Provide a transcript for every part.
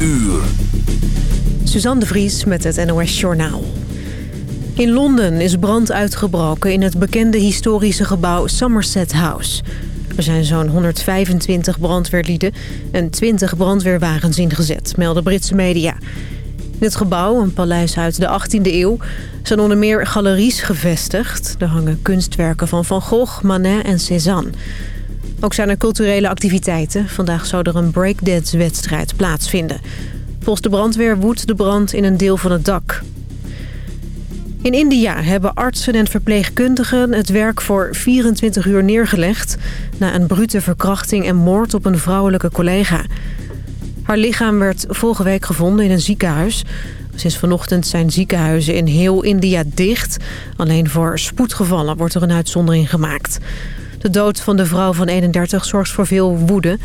uur. Suzanne de Vries met het NOS Journaal. In Londen is brand uitgebroken in het bekende historische gebouw Somerset House. Er zijn zo'n 125 brandweerlieden en 20 brandweerwagens ingezet, melden Britse media. In het gebouw, een paleis uit de 18e eeuw, zijn onder meer galeries gevestigd. Er hangen kunstwerken van Van Gogh, Manet en Cézanne. Ook zijn er culturele activiteiten. Vandaag zou er een breakdance-wedstrijd plaatsvinden. Volgens de brandweer woedt de brand in een deel van het dak. In India hebben artsen en verpleegkundigen het werk voor 24 uur neergelegd... na een brute verkrachting en moord op een vrouwelijke collega. Haar lichaam werd vorige week gevonden in een ziekenhuis. Sinds vanochtend zijn ziekenhuizen in heel India dicht. Alleen voor spoedgevallen wordt er een uitzondering gemaakt. De dood van de vrouw van 31 zorgt voor veel woede.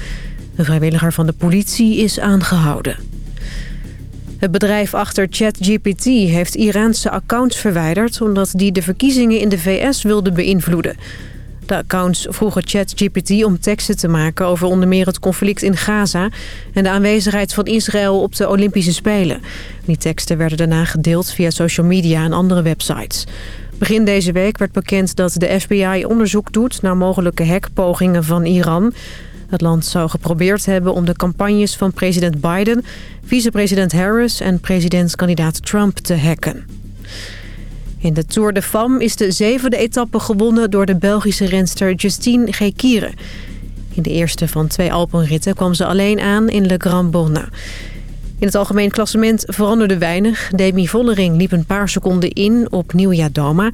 Een vrijwilliger van de politie is aangehouden. Het bedrijf achter ChatGPT heeft Iraanse accounts verwijderd... omdat die de verkiezingen in de VS wilde beïnvloeden. De accounts vroegen ChatGPT om teksten te maken over onder meer het conflict in Gaza... en de aanwezigheid van Israël op de Olympische Spelen. Die teksten werden daarna gedeeld via social media en andere websites. Begin deze week werd bekend dat de FBI onderzoek doet... naar mogelijke hackpogingen van Iran... Het land zou geprobeerd hebben om de campagnes van president Biden, vicepresident Harris en presidentskandidaat Trump te hacken. In de Tour de Femme is de zevende etappe gewonnen door de Belgische renster Justine Gekire. In de eerste van twee Alpenritten kwam ze alleen aan in Le Grand Bornand. In het algemeen klassement veranderde weinig. Demi Vollering liep een paar seconden in op Nieuwja Doma.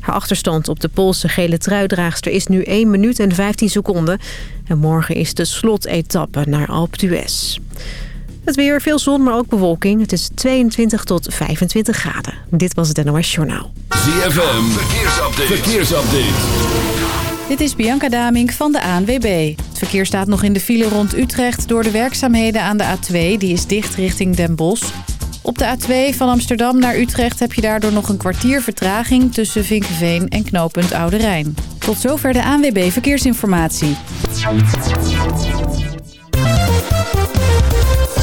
Haar achterstand op de Poolse gele truidraagster is nu 1 minuut en 15 seconden. En morgen is de slotetappe naar Alpe d'Huez. Het weer, veel zon, maar ook bewolking. Het is 22 tot 25 graden. Dit was het NOS Journaal. ZFM, verkeersupdate. verkeersupdate. Dit is Bianca Damink van de ANWB. Het verkeer staat nog in de file rond Utrecht door de werkzaamheden aan de A2. Die is dicht richting Den Bosch. Op de A2 van Amsterdam naar Utrecht heb je daardoor nog een kwartier vertraging... tussen Vinkenveen en knooppunt Oude Rijn. Tot zover de ANWB Verkeersinformatie.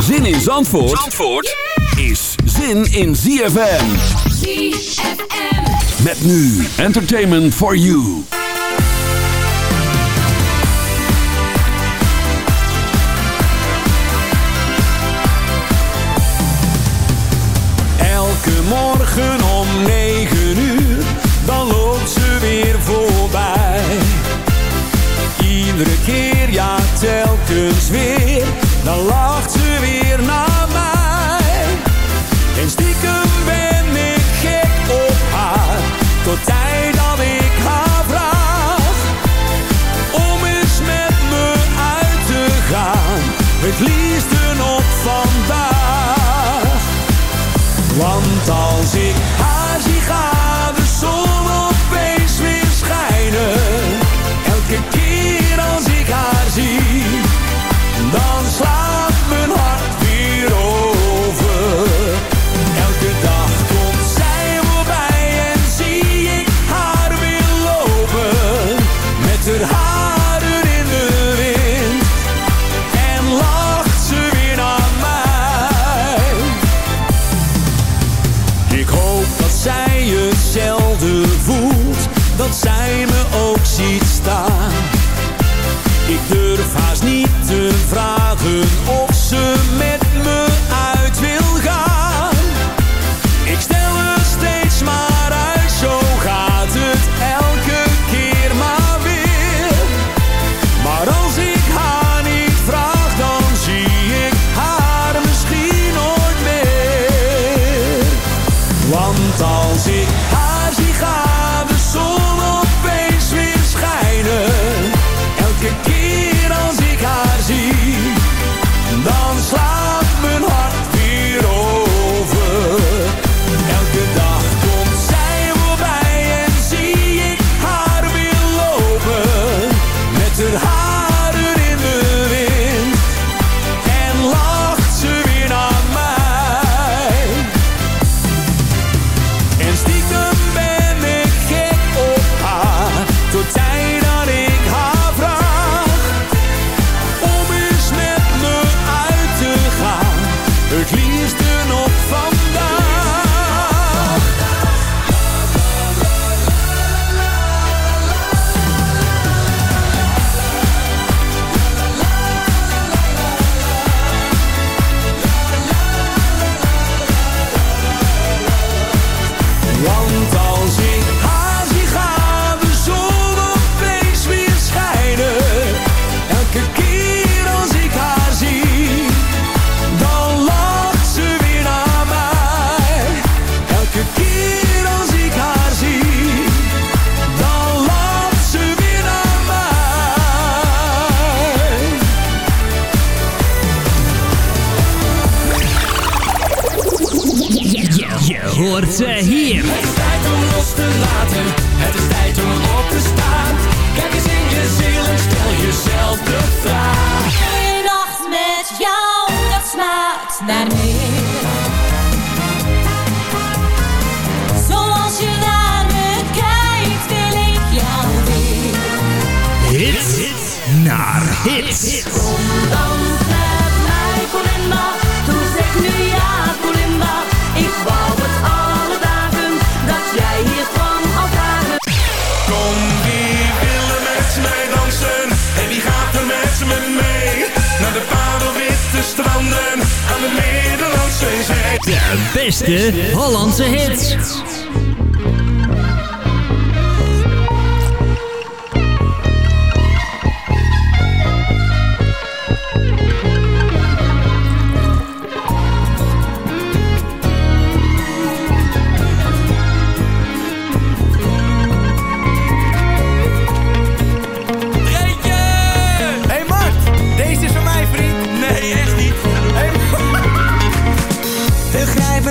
Zin in Zandvoort, Zandvoort is zin in ZFM. ZFM. Met nu Entertainment for You. Elke morgen om 9 uur, dan loopt ze weer voorbij. Iedere keer, ja telkens weer, dan lacht ze weer naar mij. En stiekem ben ik gek op haar, tot tijd dat ik haar vraag. Om eens met me uit te gaan, het liefste nog vandaag. Want als ik haar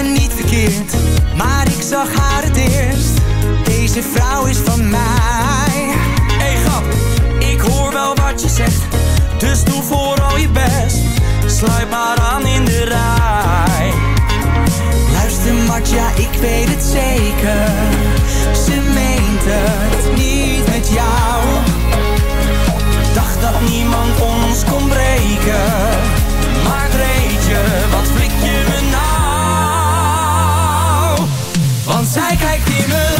niet verkeerd, maar ik zag haar het eerst. Deze vrouw is van mij. Hey grap, ik hoor wel wat je zegt, dus doe vooral je best. Sluit maar aan in de rij. Luister Matja, ik weet het zeker. Ze meent het niet met jou. Dacht dat niemand ons kon breken. Maar weet je, wat flik je Zij kijkt in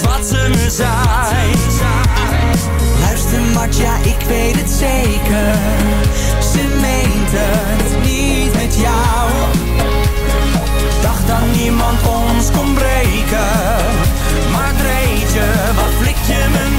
wat ze me zei. Luister Mart, ja ik weet het zeker. Ze meent het niet met jou. Dacht dat niemand ons kon breken. Maar dreed je, wat flik je me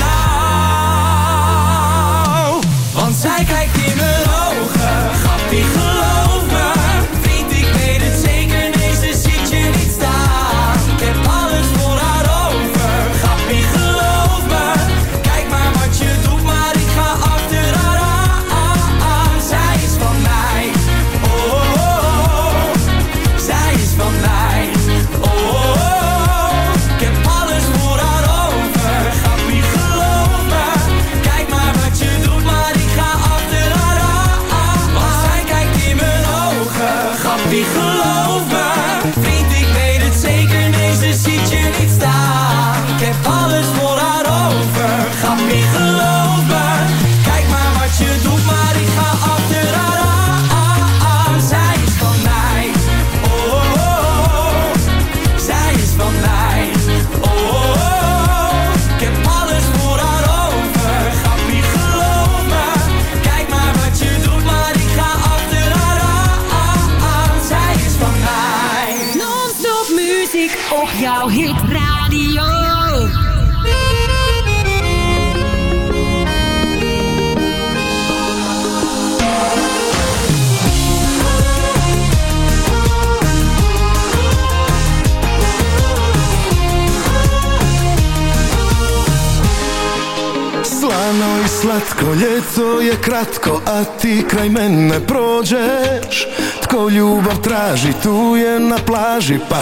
pas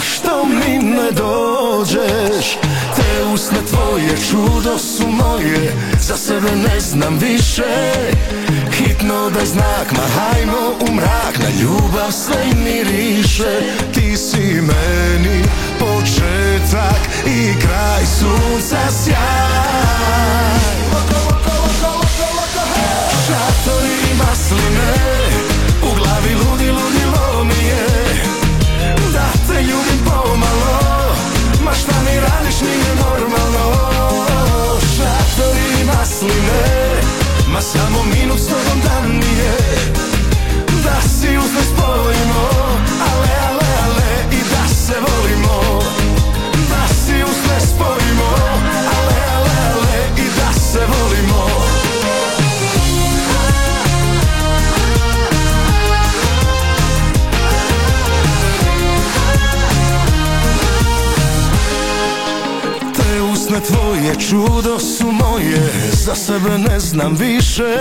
znam više.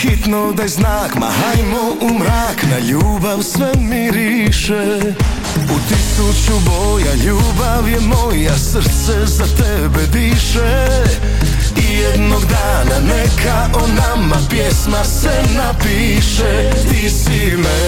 Hitno daj znak, ma hajmo u mrak Na ljubav sve miriše. U tisuću boja ljubav je moja Srce za tebe diše. I jednog dana neka o nama pjesma se napiše. Ti si me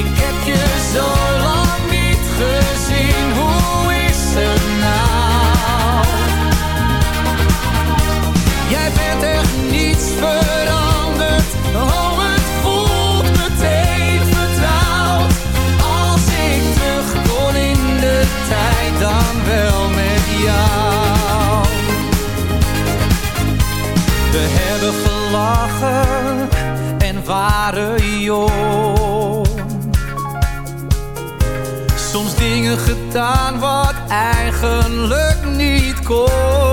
Ik heb je zo lang niet gezien, hoe is het nou? Jij bent echt niets veranderd, oh het voelt meteen vertrouwd. Als ik terug kon in de tijd, dan wel met jou. We hebben gelachen en waren jong Dan wat eigenlijk niet kon.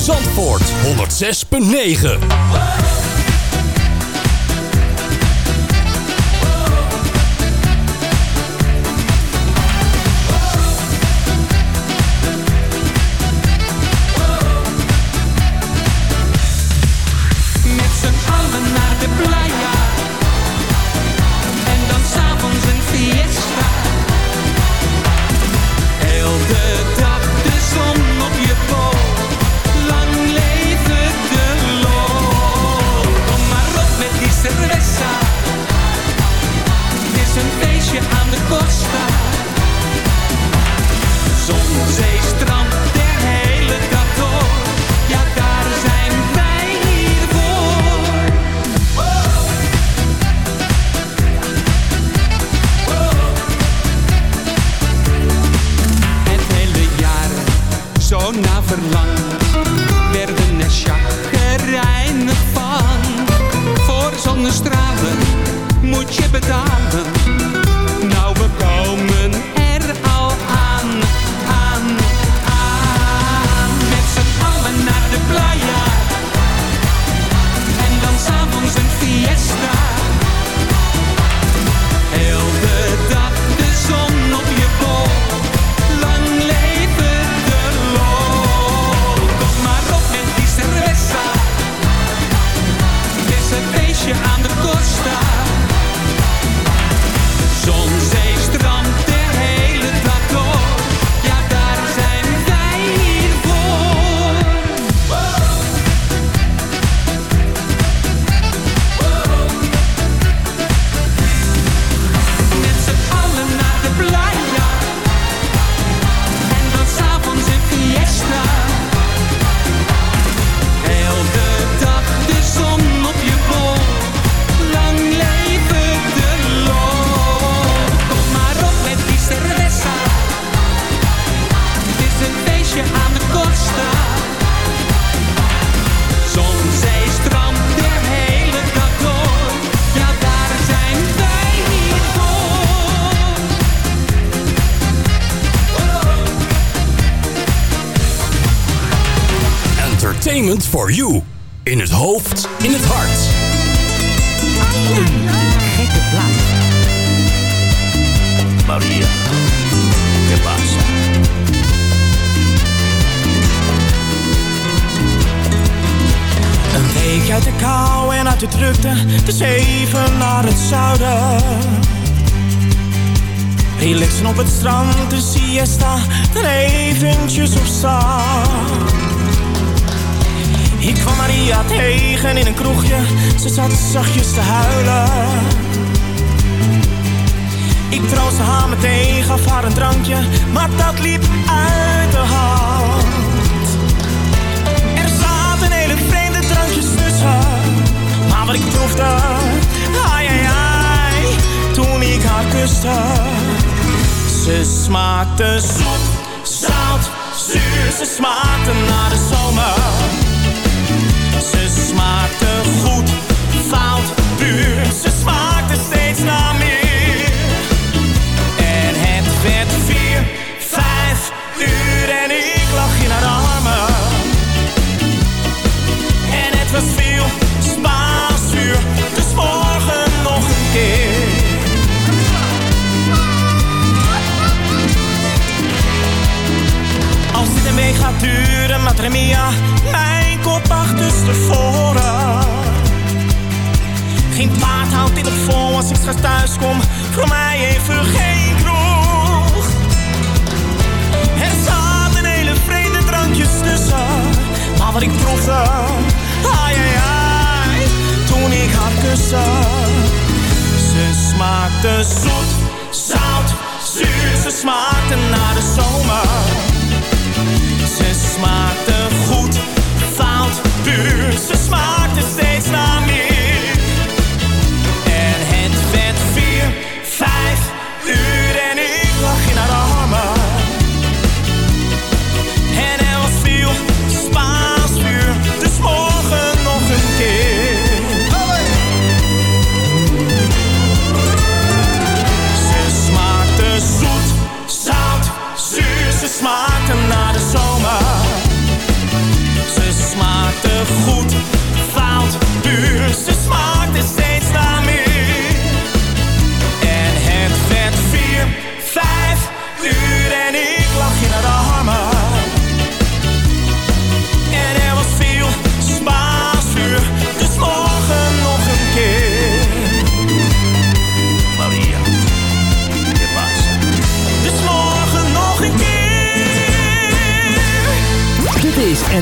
Zandvoort. 106.9 Ze smaakte zoet, zout, zuur, ze smaakte naar de zomer. Ze smaakte goed, fout, puur. Gaat duren, Matremia, mijn kop achterstevoren. Geen paard houdt dit op vol als ik straks thuis kom. Voor mij even geen kroeg. Er zaten hele vreemde drankjes tussen. Maar wat ik proefde, ai ai ai, toen ik haar kuste. Ze smaakte zoet, zout, zuur. Ze smaakte naar de zomer. Smaakte goed fout, puur. Ze smaakte steeds naar meer.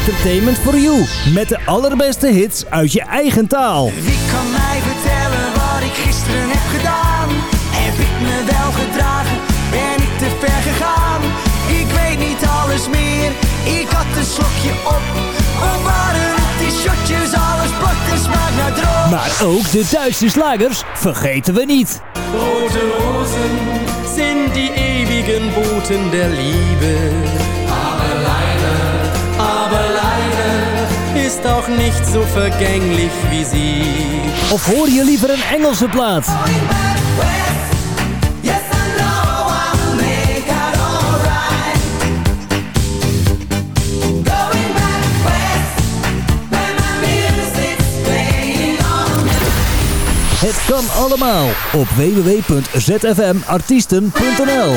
Entertainment for You. Met de allerbeste hits uit je eigen taal. Wie kan mij vertellen wat ik gisteren heb gedaan? Heb ik me wel gedragen? Ben ik te ver gegaan? Ik weet niet alles meer. Ik had een slokje op. Of waren die shotjes? Alles plakt en smaakt naar droog. Maar ook de Duitse slagers vergeten we niet. Rote Rosen sind die ewigen Boten der Liebe. Ist auch nicht so vergänglich wie sie. Of hoor je liever een Engelse plaat? Het kan allemaal op www.zfmartiesten.nl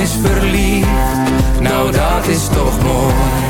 Is verliefd, nou dat is toch mooi.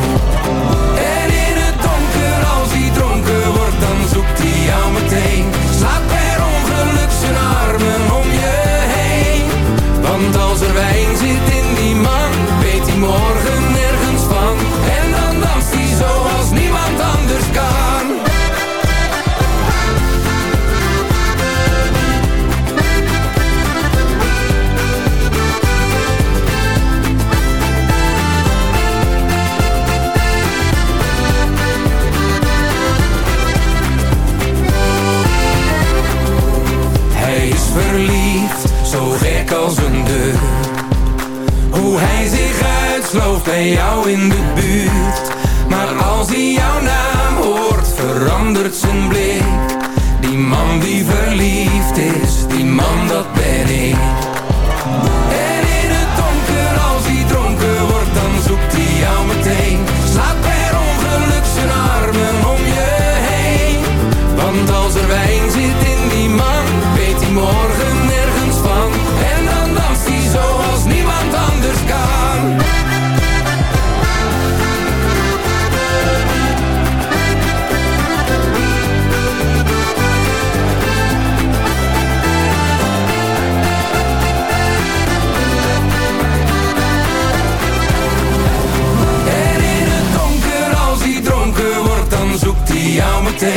Jou in de buurt. Maar als hij jouw naam hoort, verandert zijn blik. Die man die verliefd is, die man dat ben ik.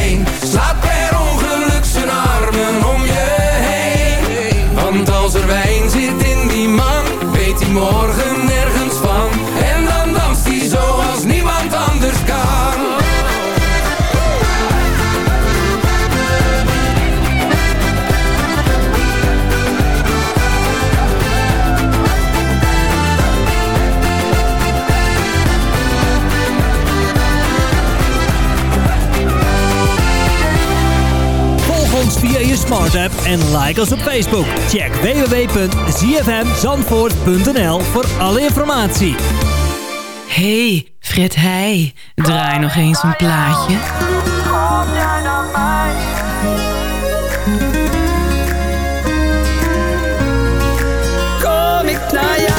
Meteen. Slaat per ongeluk zijn armen om je heen. Want als er wijn zit in die man, weet hij morgen en like ons op Facebook. Check www.zfmzandvoort.nl voor alle informatie. Hey, Fred Heij, draai nog eens een plaatje. Kom ik naar jou?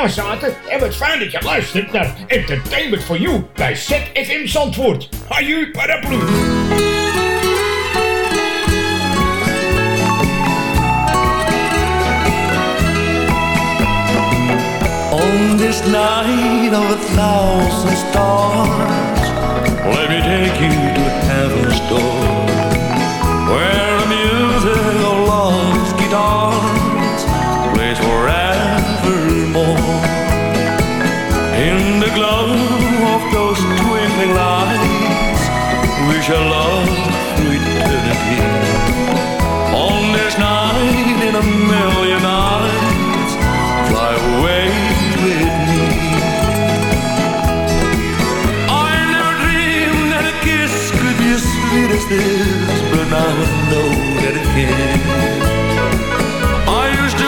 Naast zaten. En wat fijn dat je luistert naar Entertainment for You bij ZFM Zandvoort. Haju paraplu. On this night of a thousand stars, let me take you to heaven's door, twinkling lights, we shall love through eternity. On this night in a million eyes, fly away with me. I never dreamed that a kiss could be as sweet as this, but now I know that it can. I used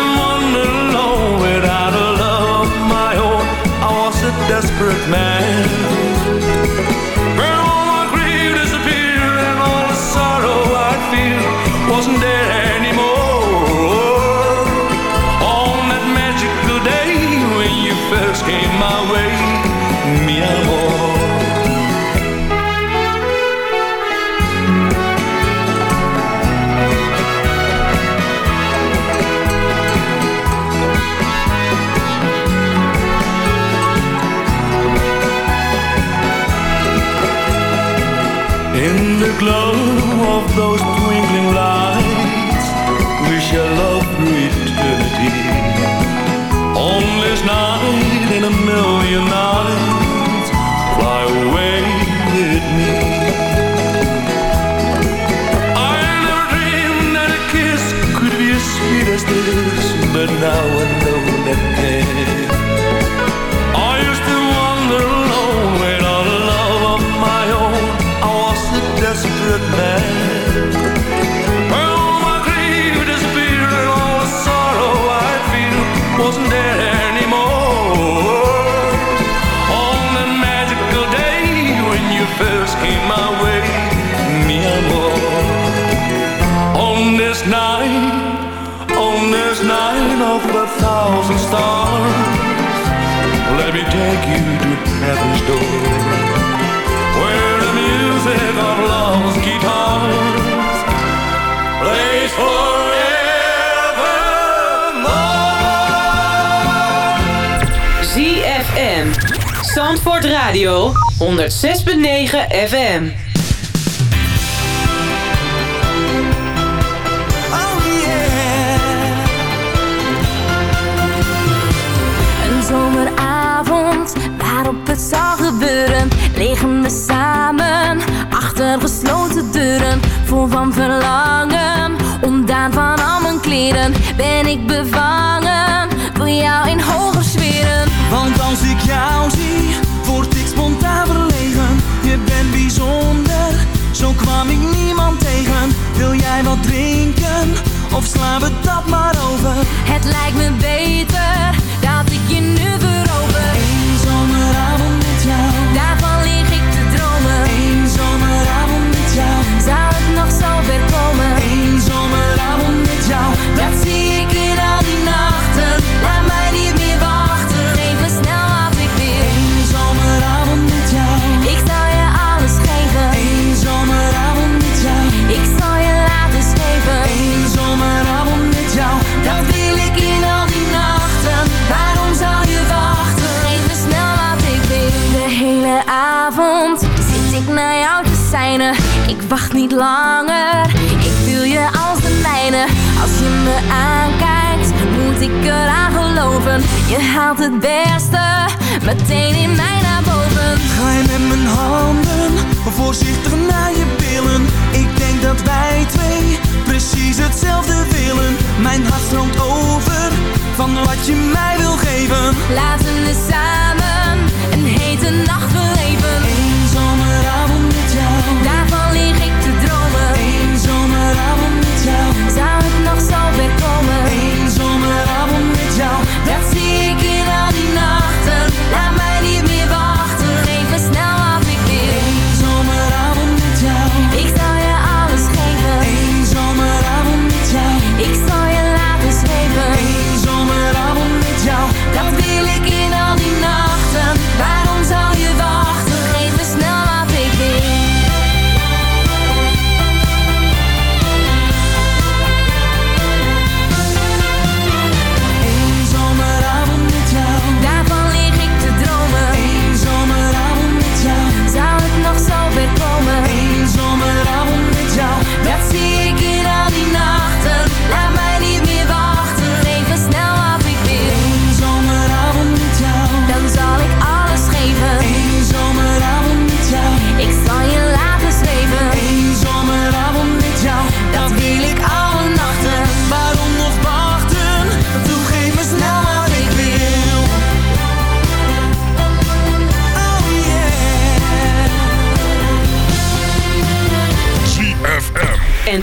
this, but now I know door Where the music of love's guitars Plays forevermore ZFM. Zandvoort Radio. 106.9 FM. Gesloten deuren Vol van verlangen, ontdaan van al mijn kleren Ben ik bevangen voor jou in hoger sferen Want als ik jou zie, word ik spontaan verlegen. Je bent bijzonder, zo kwam ik niemand tegen. Wil jij wat drinken, of slaan we dat maar over? Het lijkt me beter dat ik je nu Je haalt het beste Meteen in mij naar boven. Ga je met mijn handen voorzichtig naar je billen? Ik denk dat wij twee precies hetzelfde willen. Mijn hart stroomt over van wat je mij wil geven. Laten we samen een hete nacht beleven. Eén zomeravond met jou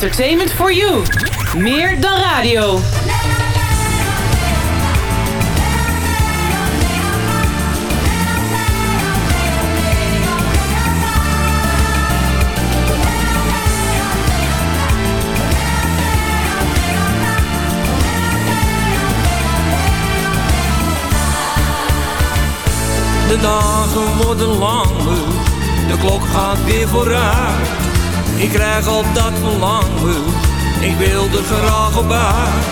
Entertainment for you. Meer dan radio. De dagen worden langer, de klok gaat weer vooruit. Ik krijg al dat verlangen, ik wil er graag op uit.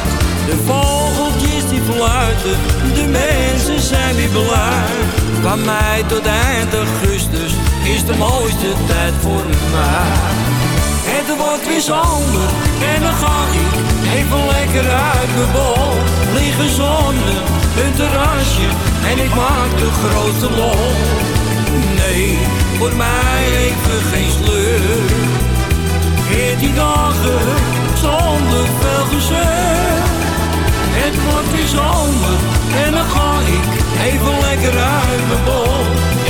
De vogeltjes die fluiten, de mensen zijn weer blij. Van mei tot eind augustus is de mooiste tijd voor mij. Het wordt weer zomer en dan ga ik even lekker uit mijn bol. Liggen zonnen, een terrasje en ik maak de grote lol. Nee, voor mij even geen sleur. Veertien dagen zonder veel gezeur. Het wordt weer zomer en dan ga ik even lekker uit mijn bol.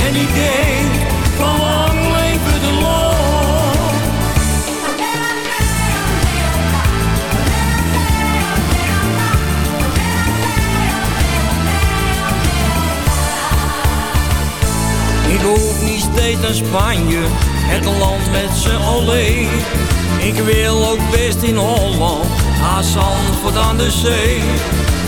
En ik denk, van lang leven de lol. Ik hoef niet steeds naar Spanje, het land met z'n alleen. Ik wil ook best in Holland, naar Zandvoort aan de zee.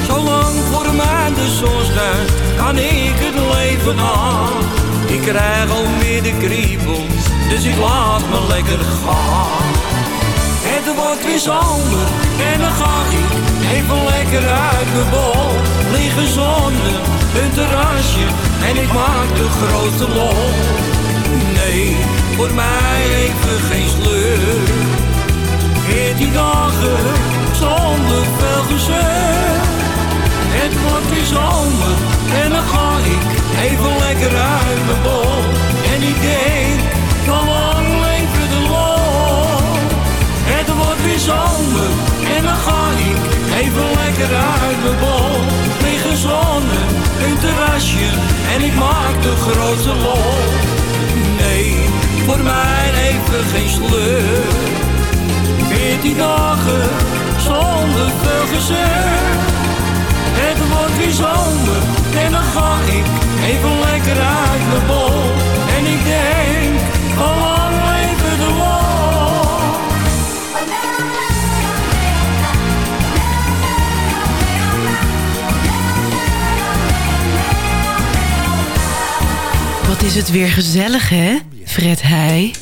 Zolang voor mij de zon schijnt, kan ik het leven aan. Ik krijg alweer de kriebels, dus ik laat me lekker gaan. Het wordt weer zomer en dan ga ik even lekker uit mijn bol. Liggen zonnen, een terrasje en ik maak de grote lol. Nee, voor mij even geen sleur. Veertien dagen zonder veel gezeur. Het wordt weer zomer en dan ga ik even lekker uit mijn bol. En ik denk, van lang leven de lol. Het wordt weer zomer en dan ga ik even lekker uit mijn bol. Liggen zonnen, een terrasje en ik maak de grote lol. Nee, voor mij even geen sleur. Veertien dagen zonder veel gezeur. Het wordt weer zomer en dan ga ik even lekker uit mijn bol. En ik denk, van lang leven de lol. Wat is het weer gezellig, hè? Fred Heij.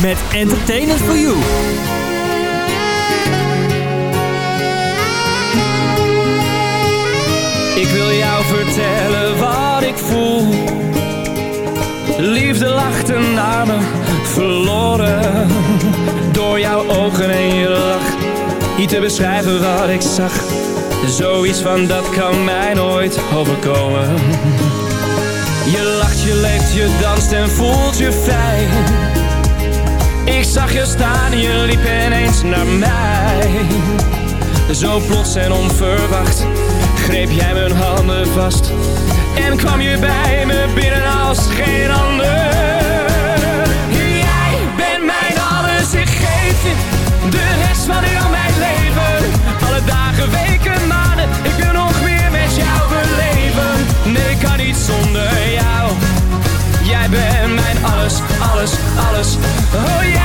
Met Entertainment for You. Ik wil jou vertellen wat ik voel. Liefde lacht naar me verloren. Door jouw ogen en je lach. Niet te beschrijven wat ik zag. Zoiets van dat kan mij nooit overkomen. Je lacht, je leeft, je danst en voelt je vrij. Ik zag je staan en je liep ineens naar mij. Zo plots en onverwacht greep jij mijn handen vast. En kwam je bij me binnen als geen ander. Jij bent mijn alles, ik geef je de rest van heel mijn leven. Alle dagen, weken, maanden, ik wil nog meer met jou beleven. Nee, ik kan niet zonder jou. Jij bent mijn alles, alles, alles. Oh,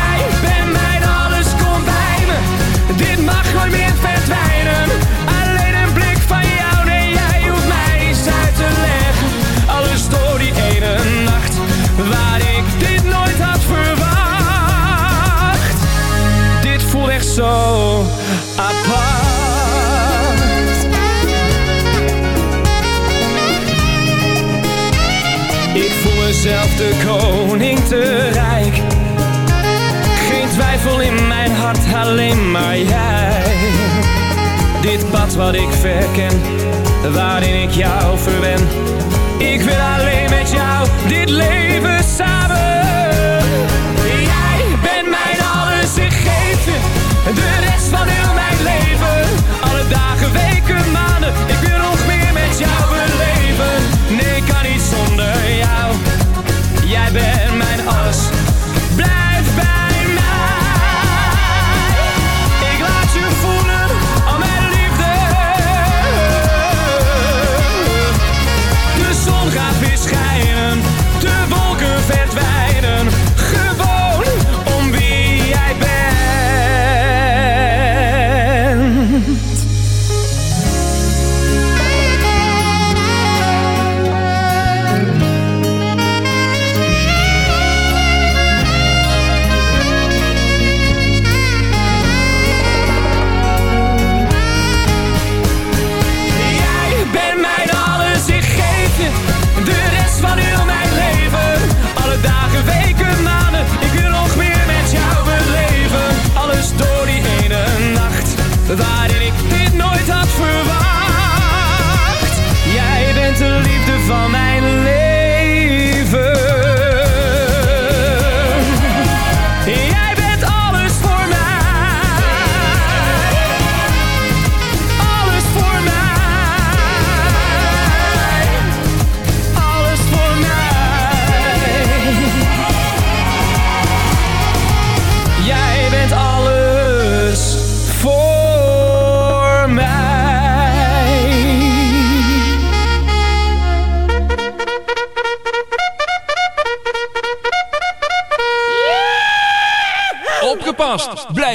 alleen maar jij. Dit pad wat ik verken, waarin ik jou verwen. Ik wil alleen met jou dit leven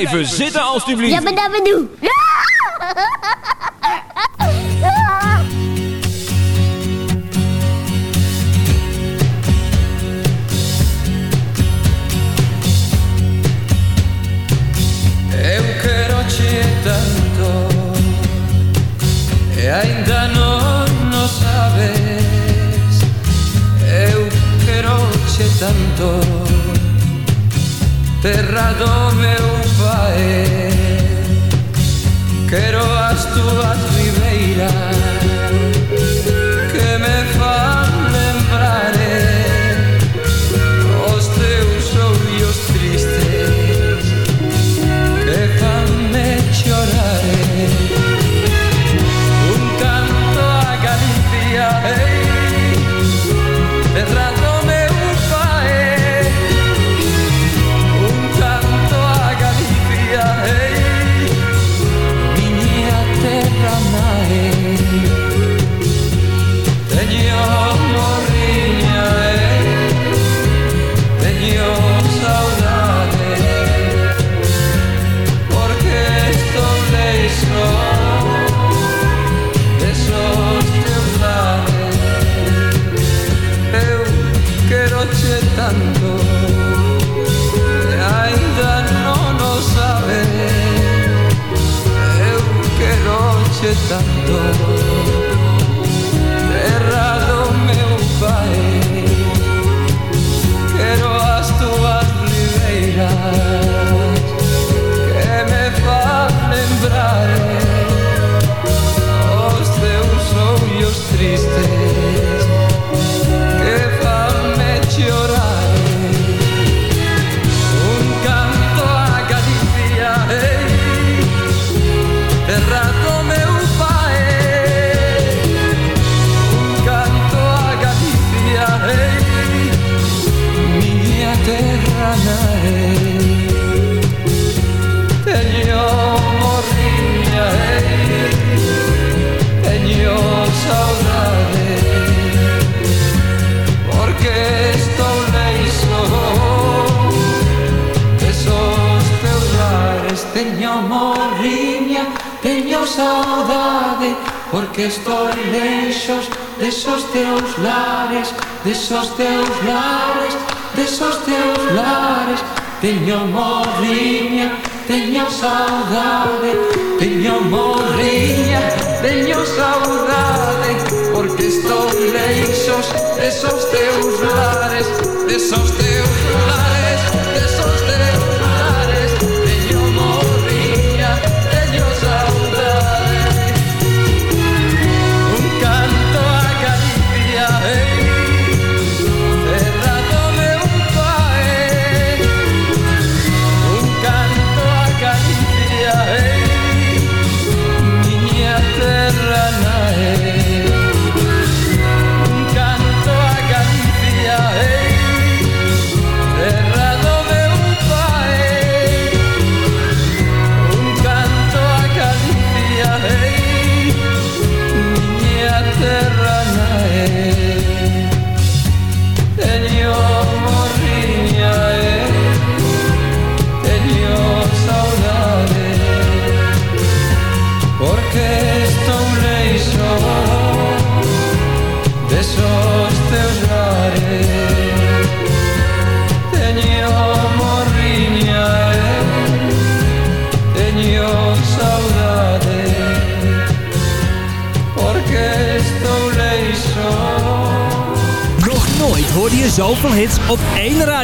Blijven zitten alstublieft. Ja, maar dat we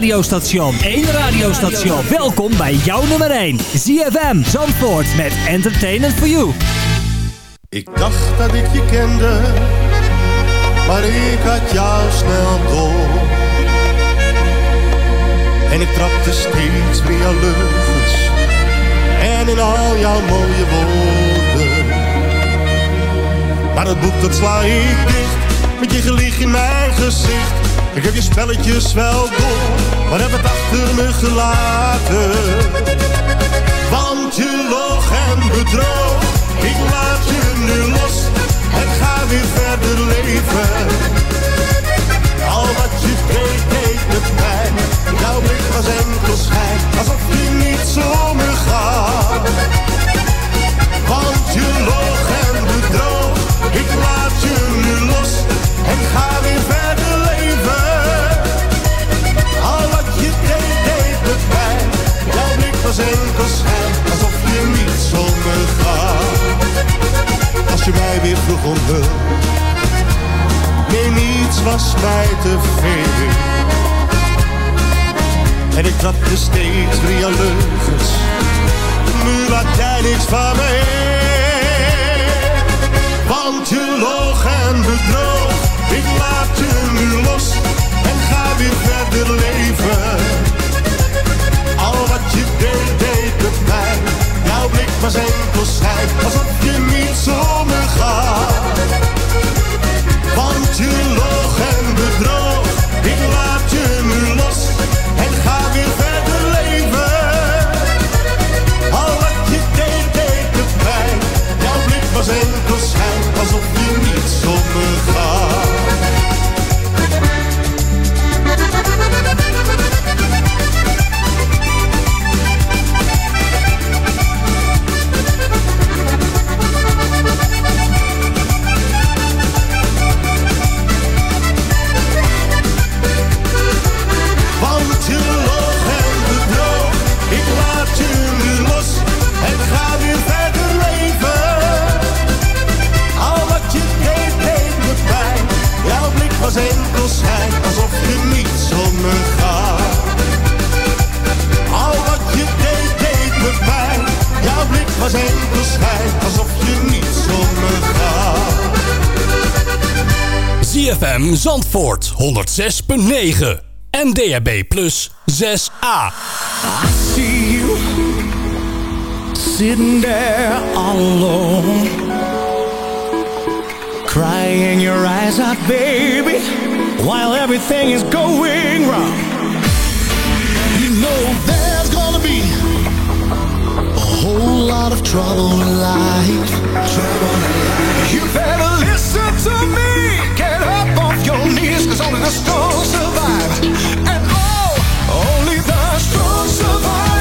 radiostation. Eén radiostation. Welkom bij jouw nummer 1. ZFM Zandvoort met Entertainment for You. Ik dacht dat ik je kende, maar ik had jou snel door. En ik trapte steeds weer jouw leugens en in al jouw mooie woorden. Maar het boek dat sla ik dicht, met je gelieg in mijn gezicht. Ik heb je spelletjes wel door, maar heb het achter me gelaten. Want je loog en bedroog, ik laat je nu los en ga weer verder leven. Al wat je deed, deed met mij, jouw blik was enkel schijn, alsof je hulp, nee niets was mij te veel. En ik trapte steeds weer leugens, nu laat jij niks van me. Want je loog en bedroog, ik laat je nu los en ga weer verder leven. Al wat je deed, deed met mij, jouw blik was enkel schijn, alsof je niet zonder gaat. Want je loog en bedroog, ik laat je nu los en ga weer verder leven. Was enkel schijn, alsof je niet zonder gaat. ZFM Zandvoort 106.9 en DHB Plus 6A. see you sitting there all alone, crying your eyes out, baby, while everything is going wrong. You know there's lot of trouble in life. You better listen to me. Get up off your knees, cause only the strong survive. And oh. Only the strong survive.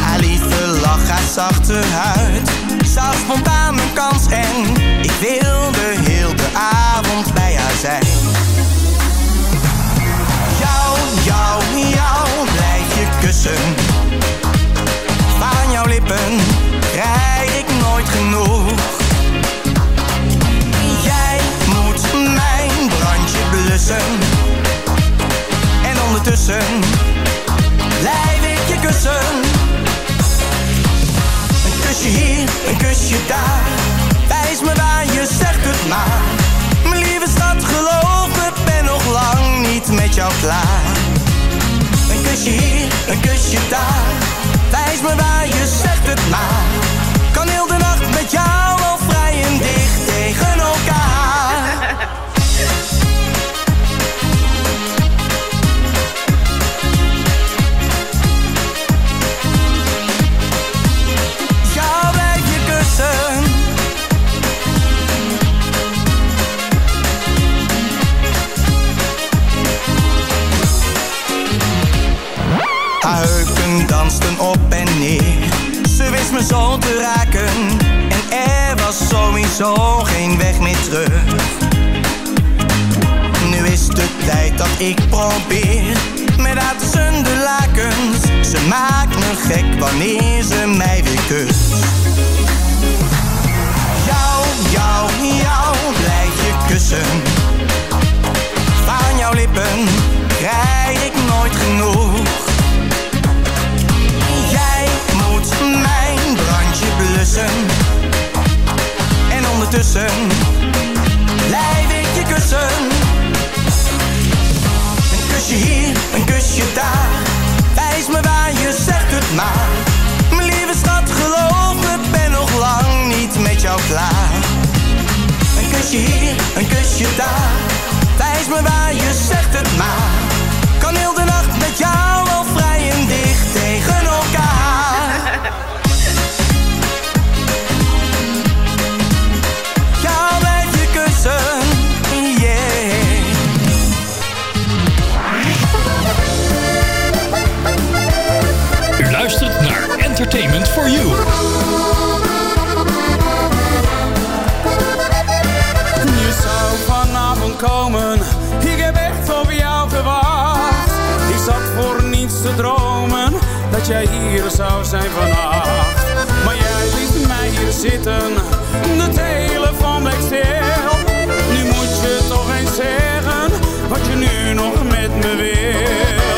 Haar lieve lach, haar zachte huid. Zag spontaan mijn kans en Ik wilde heel de avond bij haar zijn. Jou, jou, jou blijf je kussen. Van jouw lippen krijg ik nooit genoeg. Jij moet mijn brandje blussen. En ondertussen blijf ik je kussen. Een kusje hier, een kusje daar. Wijs me waar, je zegt het maar. Mijn lieve schat, geloof me, ben nog lang niet met jou klaar. Een kusje hier, een kusje daar. Wijs me waar, je zegt het maar. Zo te raken. En er was sowieso geen weg meer terug. Nu is de tijd dat ik probeer. Met haar tussen de lakens. Ze maakt me gek wanneer ze mij weer kust. Jou, jou, jou blijf je kussen. En ondertussen blijf ik je kussen. Een kusje hier, een kusje daar. Wijs me waar, je zegt het maar. Mijn lieve schat, geloof me, ben nog lang niet met jou klaar. Een kusje hier, een kusje daar. Wijs me waar, je zegt het maar. Kan heel de nacht met jou al vrij en dicht tegen for. Je zou vanavond komen, ik heb echt op jou gewacht. Ik zat voor niets te dromen, dat jij hier zou zijn vannacht. Maar jij liet mij hier zitten, de telefoon bleek stil. Nu moet je toch eens zeggen, wat je nu nog met me wil.